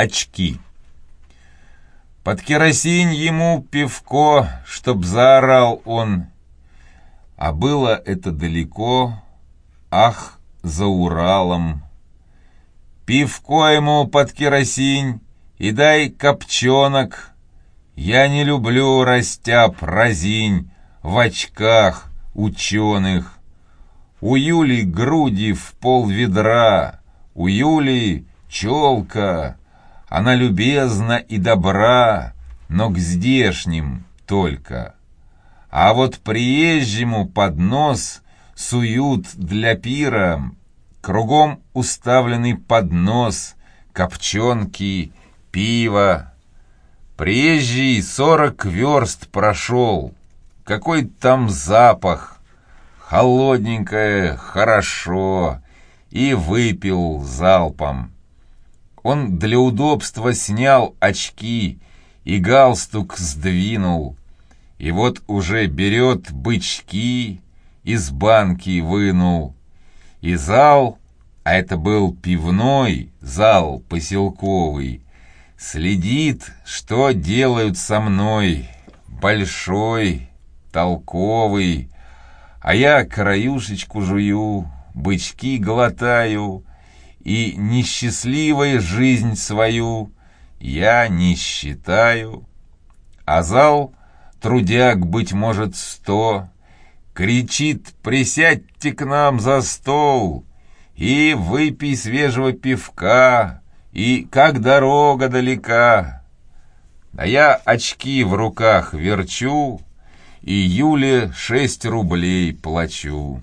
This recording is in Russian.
очки. Под керосинь ему пивко, чтоб заорал он. А было это далеко, ах, за Уралом. Пивко ему под керосинь и дай копченок. Я не люблю растяп разинь в очках ученых. У Юли груди в пол ведра, у Юли челка. Она любезна и добра, но к здешним только. А вот приезжему под нос суют для пира, Кругом уставленный поднос, копченки, пиво. Приезжий сорок верст прошел, какой там запах, холодненькое, хорошо, и выпил залпом. Он для удобства снял очки и галстук сдвинул, и вот уже берет бычки, из банки вынул. И зал, а это был пивной зал поселковый, следит, что делают со мной, большой, толковый, а я краюшечку жую, бычки глотаю, и несчастливой жизнь свою я не считаю. А зал, трудяг, быть может, сто, кричит «Присядьте к нам за стол!» И выпей свежего пивка, и как дорога далека. А я очки в руках верчу, и Юле шесть рублей плачу.